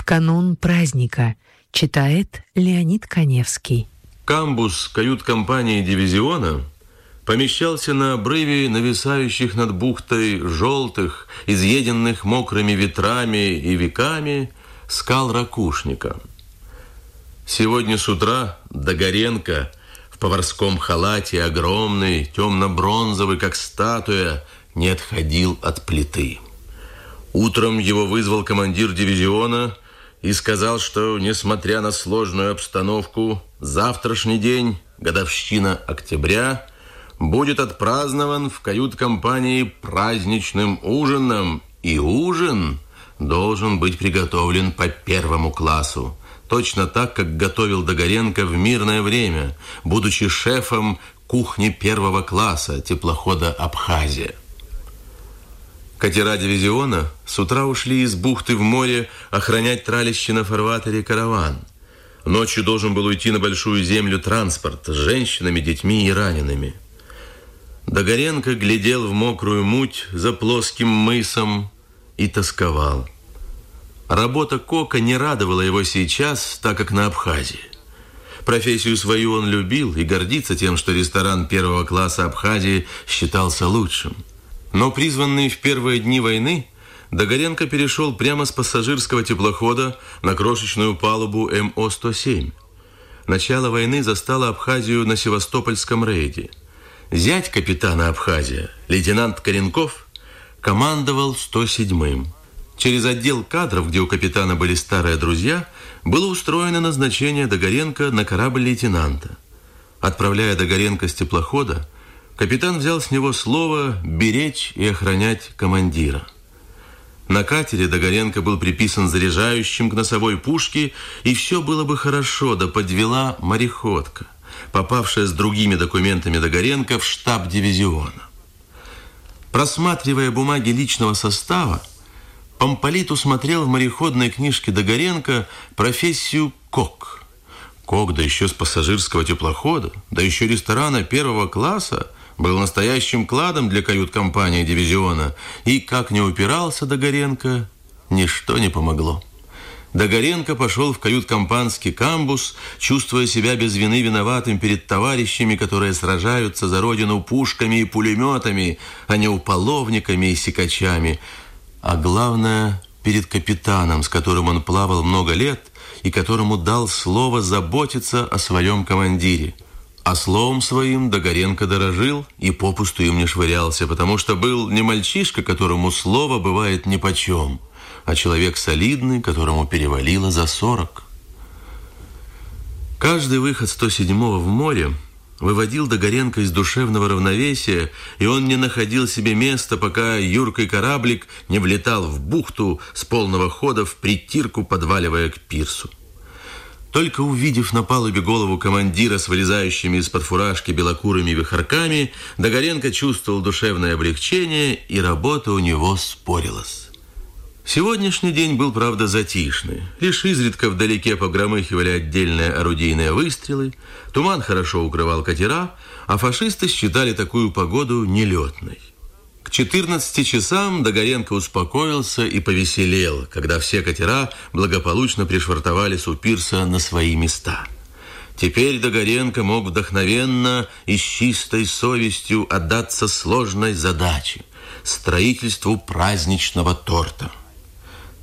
в канун праздника, читает Леонид Коневский. Камбус кают-компании дивизиона помещался на обрыве нависающих над бухтой желтых, изъеденных мокрыми ветрами и веками скал ракушника. Сегодня с утра Догоренко в поварском халате, огромный, темно-бронзовый, как статуя, не отходил от плиты. Утром его вызвал командир дивизиона и сказал, что, несмотря на сложную обстановку, завтрашний день, годовщина октября, будет отпразднован в кают-компании праздничным ужином, и ужин должен быть приготовлен по первому классу, точно так, как готовил Догоренко в мирное время, будучи шефом кухни первого класса теплохода «Абхазия». Катера дивизиона с утра ушли из бухты в море охранять тралище на фарватере караван. Ночью должен был уйти на большую землю транспорт с женщинами, детьми и ранеными. Догоренко глядел в мокрую муть за плоским мысом и тосковал. Работа Кока не радовала его сейчас, так как на Абхазии. Профессию свою он любил и гордится тем, что ресторан первого класса Абхазии считался лучшим. Но призванный в первые дни войны, Догоренко перешел прямо с пассажирского теплохода на крошечную палубу МО-107. Начало войны застало Абхазию на Севастопольском рейде. Зять капитана Абхазия, лейтенант Коренков, командовал 107-м. Через отдел кадров, где у капитана были старые друзья, было устроено назначение Догоренко на корабль лейтенанта. Отправляя Догоренко с теплохода, Капитан взял с него слово беречь и охранять командира. На катере Догоренко был приписан заряжающим к носовой пушке, и все было бы хорошо, да подвела мореходка, попавшая с другими документами Догоренко в штаб дивизиона. Просматривая бумаги личного состава, Помполит усмотрел в мореходной книжке Догоренко профессию «кок». Кок, да еще с пассажирского теплохода, да еще ресторана первого класса – был настоящим кладом для кают-компании дивизиона, и, как не упирался Догоренко, ничто не помогло. Догоренко пошел в кают-компанский камбус, чувствуя себя без вины виноватым перед товарищами, которые сражаются за родину пушками и пулеметами, а не уполовниками и сикачами. А главное, перед капитаном, с которым он плавал много лет и которому дал слово заботиться о своем командире – а словом своим Догоренко дорожил и попусту им не швырялся, потому что был не мальчишка, которому слово бывает нипочем, а человек солидный, которому перевалило за сорок. Каждый выход 107-го в море выводил Догоренко из душевного равновесия, и он не находил себе места, пока юркий кораблик не влетал в бухту с полного хода в притирку, подваливая к пирсу. Только увидев на палубе голову командира с вылезающими из-под фуражки белокурыми вихорками, Догоренко чувствовал душевное облегчение, и работа у него спорилась. Сегодняшний день был, правда, затишный. Лишь изредка вдалеке погромыхивали отдельные орудийные выстрелы, туман хорошо укрывал катера, а фашисты считали такую погоду нелетной. К 14 часам Догоренко успокоился и повеселел, когда все катера благополучно пришвартовались у пирса на свои места. Теперь Догоренко мог вдохновенно и с чистой совестью отдаться сложной задаче – строительству праздничного торта.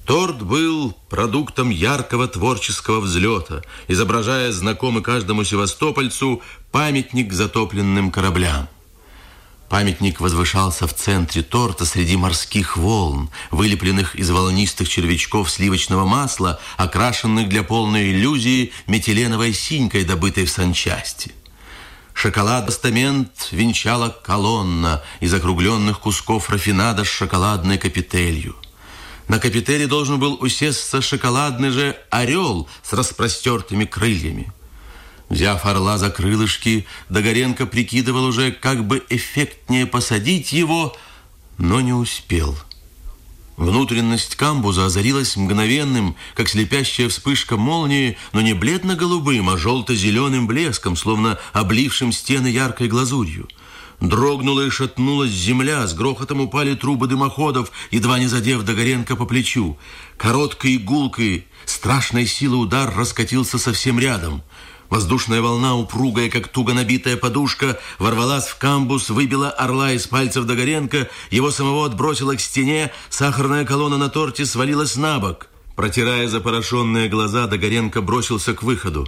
Торт был продуктом яркого творческого взлета, изображая знакомый каждому севастопольцу памятник затопленным кораблям. Памятник возвышался в центре торта среди морских волн, вылепленных из волнистых червячков сливочного масла, окрашенных для полной иллюзии метиленовой синькой, добытой в санчасти. Шоколад-постамент венчала колонна из округленных кусков рафинада с шоколадной капителью. На капителе должен был усесться шоколадный же орел с распростертыми крыльями. Взяв орла за крылышки, Догоренко прикидывал уже, как бы эффектнее посадить его, но не успел. Внутренность камбуза озарилась мгновенным, как слепящая вспышка молнии, но не бледно-голубым, а желто-зеленым блеском, словно облившим стены яркой глазурью. Дрогнула и шатнулась земля, с грохотом упали трубы дымоходов, едва не задев Догоренко по плечу. Короткой игулкой страшной силы удар раскатился совсем рядом. Воздушная волна, упругая, как туго набитая подушка, ворвалась в камбус, выбила орла из пальцев Догоренко, его самого отбросила к стене, сахарная колонна на торте свалилась на бок. Протирая запорошенные глаза, Догоренко бросился к выходу.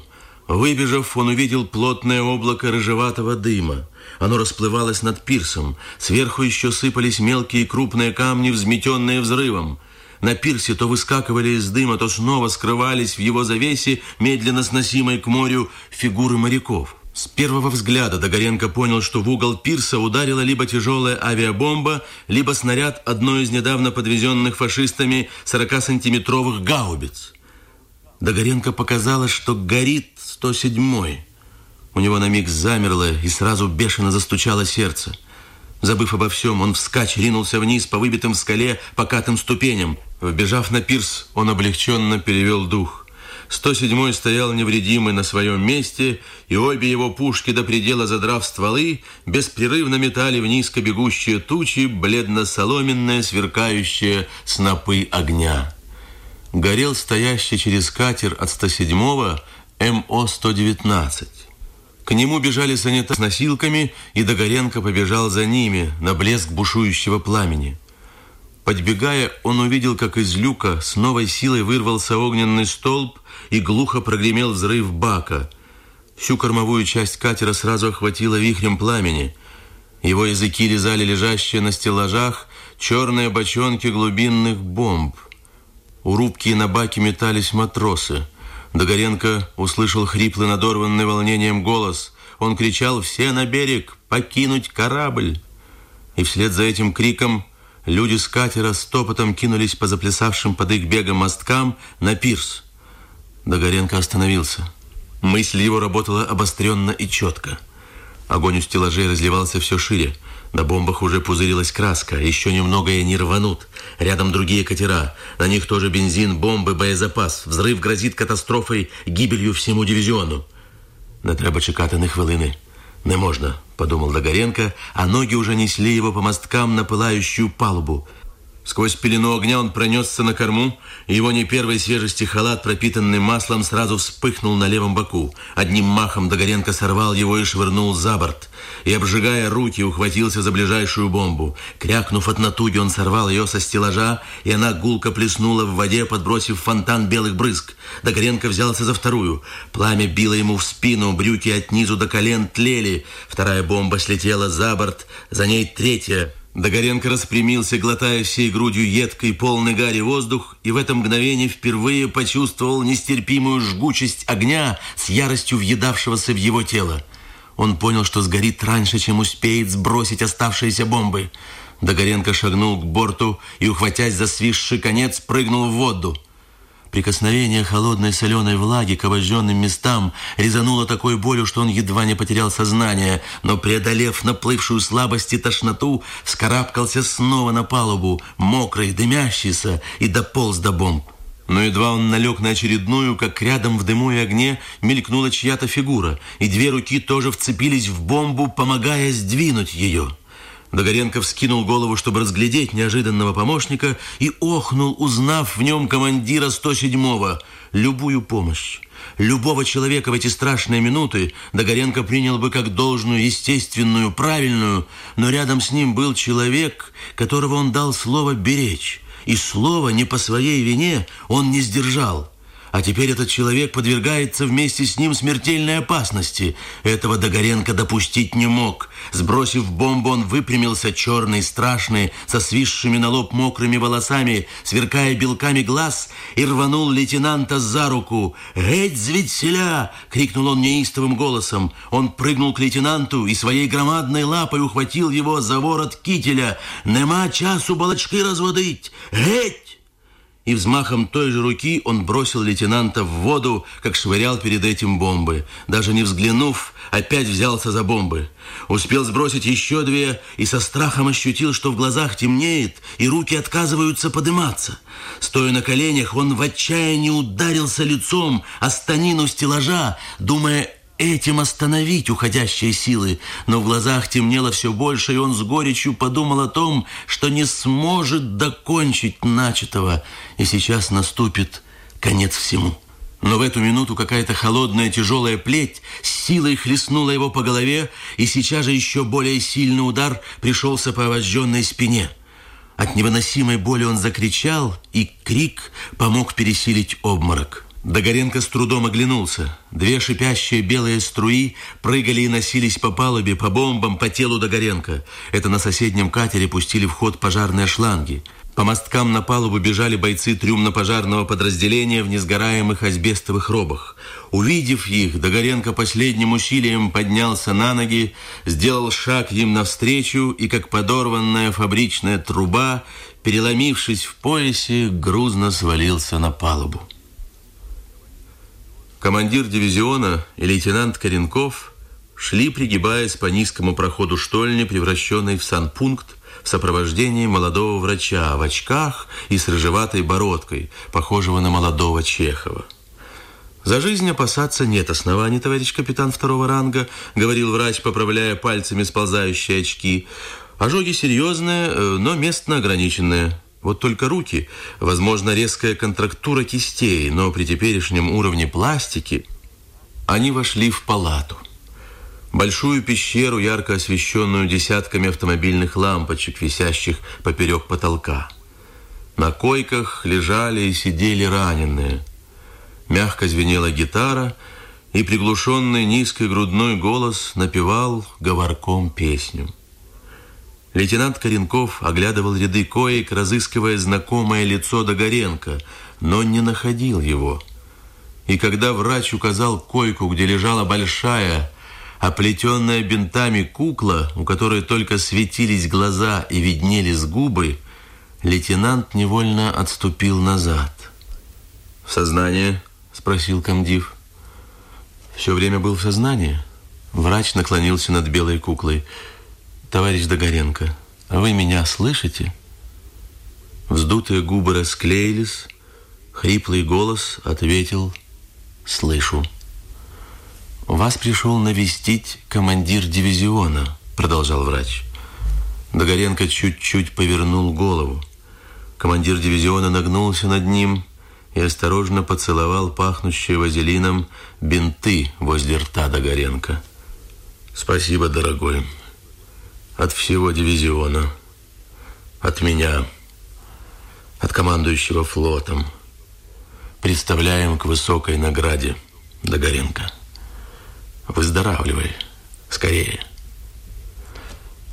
Выбежав, он увидел плотное облако рыжеватого дыма. Оно расплывалось над пирсом. Сверху еще сыпались мелкие и крупные камни, взметенные взрывом. На пирсе то выскакивали из дыма, то снова скрывались в его завесе, медленно сносимой к морю, фигуры моряков. С первого взгляда Догоренко понял, что в угол пирса ударила либо тяжелая авиабомба, либо снаряд одной из недавно подвезенных фашистами 40-сантиметровых гаубиц. Догоренко показалось, что горит 107-й. У него на миг замерло и сразу бешено застучало сердце. Забыв обо всем, он вскачь ринулся вниз по выбитым в скале покатым ступеням. Вбежав на пирс, он облегченно перевел дух. 107-й стоял невредимый на своем месте, и обе его пушки до предела задрав стволы, беспрерывно метали в низко бегущие тучи бледно-соломенные сверкающие снопы огня горел стоящий через катер от 107-го МО-119. К нему бежали санитары с носилками, и Догоренко побежал за ними на блеск бушующего пламени. Подбегая, он увидел, как из люка с новой силой вырвался огненный столб и глухо прогремел взрыв бака. Всю кормовую часть катера сразу охватило вихрем пламени. Его языки лизали лежащие на стеллажах черные бочонки глубинных бомб – у рубки и на баке метались матросы. Догоренко услышал хриплый, надорванный волнением голос. Он кричал «Все на берег! Покинуть корабль!» И вслед за этим криком люди с катера стопотом кинулись по заплясавшим под их бегом мосткам на пирс. Догоренко остановился. Мысль его работала обостренно и четко. Огонь у стеллажей разливался все шире. На бомбах уже пузырилась краска. Еще немного и они рванут. Рядом другие катера. На них тоже бензин, бомбы, боєзапас. Взрыв грозит катастрофой, гибелью всему дивизиону. Не треба чекати ні хвилини. Не можна, подумал Догоренко, а ноги уже несли его по мосткам на пылающую палубу. Сквозь пелену огня он пронесся на корму, и его не первой свежести халат, пропитанный маслом, сразу вспыхнул на левом боку. Одним махом Догоренко сорвал его и швырнул за борт. И, обжигая руки, ухватился за ближайшую бомбу. Крякнув от натуги, он сорвал ее со стеллажа, и она гулко плеснула в воде, подбросив фонтан белых брызг. Догоренко взялся за вторую. Пламя било ему в спину, брюки от низу до колен тлели. Вторая бомба слетела за борт, за ней третья — Догоренко распрямился, глотая всей грудью едкой, полный гари воздух, и в это мгновение впервые почувствовал нестерпимую жгучесть огня с яростью въедавшегося в его тело. Он понял, что сгорит раньше, чем успеет сбросить оставшиеся бомбы. Догоренко шагнул к борту и, ухватясь за свисший конец, прыгнул в воду. Прикосновение холодной соленой влаги к обожженным местам резануло такой болью, что он едва не потерял сознание, но, преодолев наплывшую слабость и тошноту, вскарабкался снова на палубу, мокрый, дымящийся, и дополз до бомб. Но едва он налег на очередную, как рядом в дыму и огне мелькнула чья-то фигура, и две руки тоже вцепились в бомбу, помогая сдвинуть ее. Догоренко вскинул голову, чтобы разглядеть неожиданного помощника, и охнул, узнав в нем командира 107-го. Любую помощь, любого человека в эти страшные минуты Догоренко принял бы как должную, естественную, правильную, но рядом с ним был человек, которого он дал слово «беречь», и слово не по своей вине он не сдержал. А теперь этот человек подвергается вместе с ним смертельной опасности. Этого Догоренко допустить не мог. Сбросив бомбу, он выпрямился черный, страшный, со свисшими на лоб мокрыми волосами, сверкая белками глаз, и рванул лейтенанта за руку. «Геть, зведселя!» — крикнул он неистовым голосом. Он прыгнул к лейтенанту и своей громадной лапой ухватил его за ворот кителя. «Нема часу балачки разводить! Геть!» И взмахом той же руки он бросил лейтенанта в воду, как швырял перед этим бомбы. Даже не взглянув, опять взялся за бомбы. Успел сбросить еще две и со страхом ощутил, что в глазах темнеет и руки отказываются подниматься. Стоя на коленях, он в отчаянии ударился лицом о станину стеллажа, думая этим остановить уходящие силы, но в глазах темнело все больше, и он с горечью подумал о том, что не сможет докончить начатого, и сейчас наступит конец всему. Но в эту минуту какая-то холодная тяжелая плеть с силой хлестнула его по голове, и сейчас же еще более сильный удар пришелся по овожденной спине. От невыносимой боли он закричал, и крик помог пересилить обморок. Догоренко с трудом оглянулся. Две шипящие белые струи прыгали и носились по палубе, по бомбам, по телу Догоренко. Это на соседнем катере пустили в ход пожарные шланги. По мосткам на палубу бежали бойцы трюмно-пожарного подразделения в несгораемых асбестовых робах. Увидев их, Догоренко последним усилием поднялся на ноги, сделал шаг им навстречу и, как подорванная фабричная труба, переломившись в поясе, грузно свалился на палубу. Командир дивизиона и лейтенант Коренков шли, пригибаясь по низкому проходу штольни, превращенной в санпункт, в сопровождении молодого врача в очках и с рыжеватой бородкой, похожего на молодого Чехова. «За жизнь опасаться нет оснований, товарищ капитан второго ранга», говорил врач, поправляя пальцами сползающие очки. «Ожоги серьезные, э, но местно ограниченные». Вот только руки, возможно, резкая контрактура кистей, но при теперешнем уровне пластики они вошли в палату. Большую пещеру, ярко освещенную десятками автомобильных лампочек, висящих поперек потолка. На койках лежали и сидели раненые. Мягко звенела гитара, и приглушенный низкий грудной голос напевал говорком песню. Лейтенант Коренков оглядывал ряды коек, разыскивая знакомое лицо Догоренко, но не находил его. И когда врач указал койку, где лежала большая, оплетенная бинтами кукла, у которой только светились глаза и виднелись губы, лейтенант невольно отступил назад. «В сознание?» – спросил комдив. «Все время был в сознании?» Врач наклонился над белой куклой – Товарищ Догоренко, вы меня слышите? Вздутые губы расклеились, хриплый голос ответил «Слышу». «Вас пришел навестить командир дивизиона», продолжал врач. Догоренко чуть-чуть повернул голову. Командир дивизиона нагнулся над ним и осторожно поцеловал пахнущие вазелином бинты возле рта Догоренко. «Спасибо, дорогой от всего дивизиона, от меня, от командующего флотом. Представляем к высокой награде, Догоренко. Выздоравливай, скорее.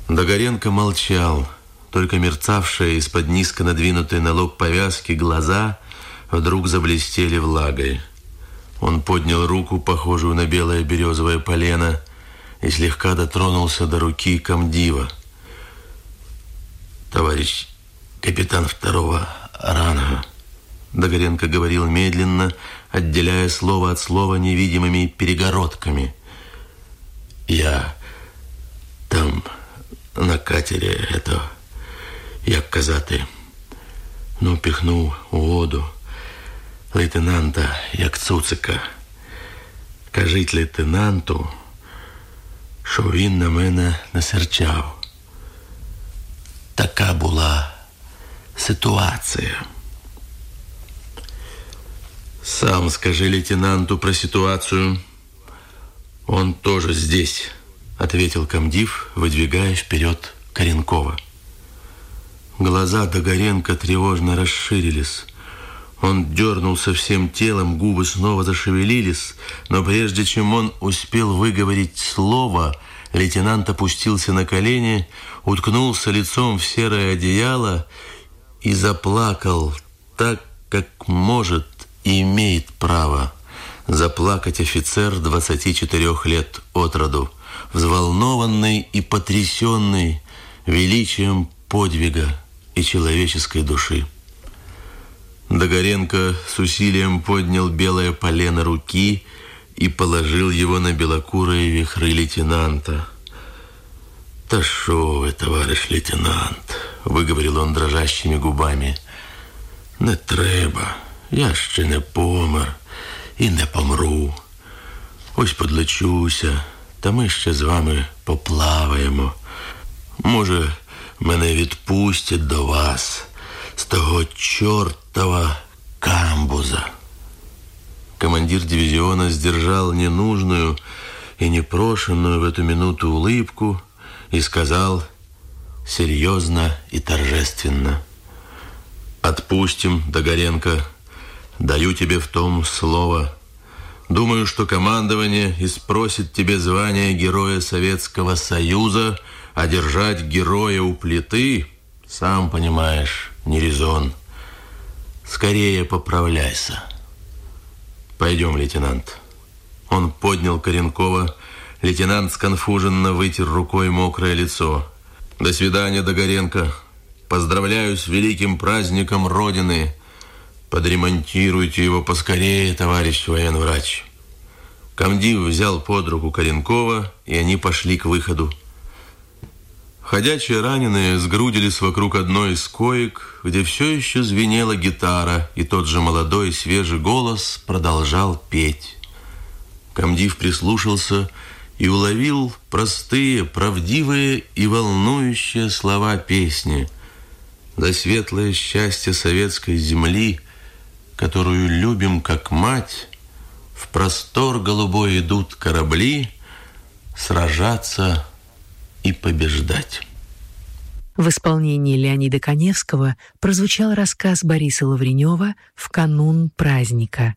Догоренко молчал, только мерцавшие из-под низко надвинутой на лоб повязки глаза вдруг заблестели влагой. Он поднял руку, похожую на белое березовое полено, и слегка дотронулся до руки комдива. «Товарищ капитан второго ранга», Догоренко говорил медленно, отделяя слово от слова невидимыми перегородками. «Я там, на катере, это, як казати, ну, пихнув у воду лейтенанта як цуцика. Кажіть лейтенанту, що він на мене не серчав. Така була ситуація. Сам скажи лейтенанту про ситуацию. Он тоже здесь, ответил комдив, выдвигая вперед Коренкова. Глаза Догоренко тревожно расширились. Он дернулся всем телом, губы снова зашевелились, но прежде чем он успел выговорить слово, лейтенант опустился на колени, уткнулся лицом в серое одеяло и заплакал так, как может и имеет право заплакать офицер 24 лет от роду, взволнованный и потрясенный величием подвига и человеческой души. Догоренко с усилием поднял белое полено руки и положил его на белокурые вихры лейтенанта. «Та шо вы, товарищ лейтенант?» – выговорил он дрожащими губами. «Не треба, я ще не помер і не помру. Ось подлечуся, та ми ще з вами поплаваємо. Може, мене відпустять до вас з того чортова камбуза. Командир дивизиона сдержал ненужную и непрошенную в эту минуту улыбку и сказал серьезно и торжественно. «Отпустим, Догоренко, даю тебе в том слово. Думаю, что командование и спросит тебе звание Героя Советского Союза, а держать героя у плиты, сам понимаешь, не резон. Скорее поправляйся». «Пойдем, лейтенант». Он поднял Коренкова. Лейтенант сконфуженно вытер рукой мокрое лицо. «До свидания, Догоренко. Поздравляю с великим праздником Родины. Подремонтируйте его поскорее, товарищ военврач». Комдив взял под руку Коренкова, и они пошли к выходу. Ходячие раненые сгрудились вокруг одной из коек, где все еще звенела гитара, и тот же молодой свежий голос продолжал петь. Комдив прислушался и уловил простые, правдивые и волнующие слова песни. «За светлое счастье советской земли, которую любим как мать, в простор голубой идут корабли сражаться и побеждать. В исполнении Леонида Коневского прозвучал рассказ Бориса Лавренева «В канун праздника»,